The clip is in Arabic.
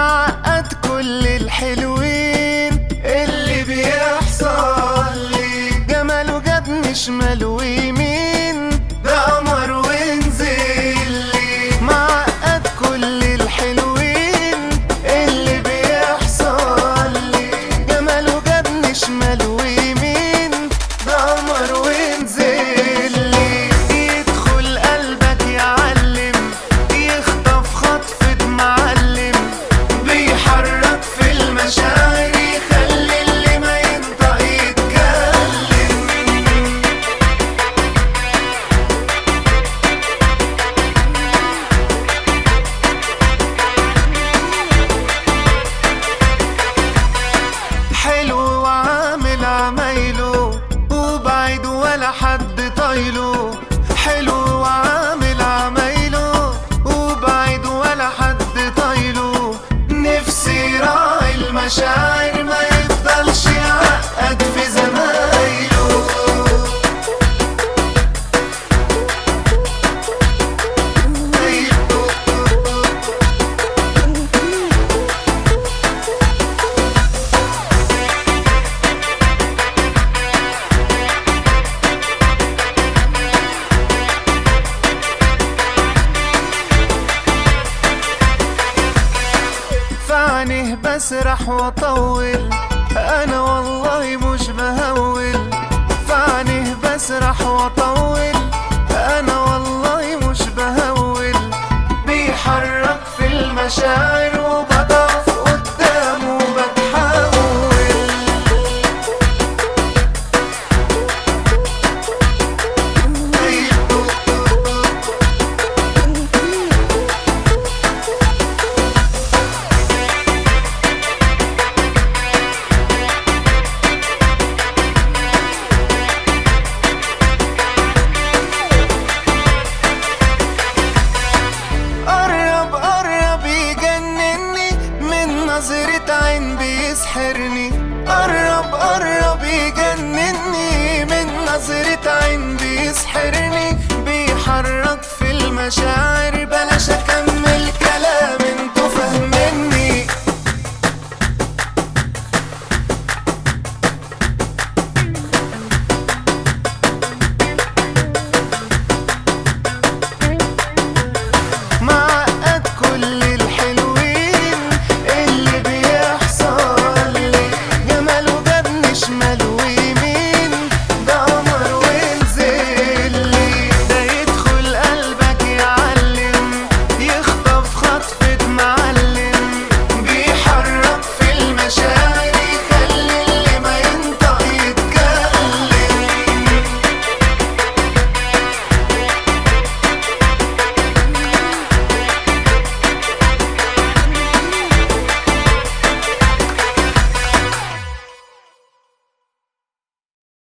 معقد كل الحلوين اللي بيحصل لي. جماله جابني شمال ويمين ولا حد طايله حلو وعامل عمايله وبعيد ولا حد طايله نفسي راعي المشاعر. بسرح واطول أنا والله مش بهول. فعنه بسرح واطول أنا والله مش بهول. بيحرك في المشاعر وبضعف عين بيسحرني. قرب قرب يجنني من نظرة عين بيسحرني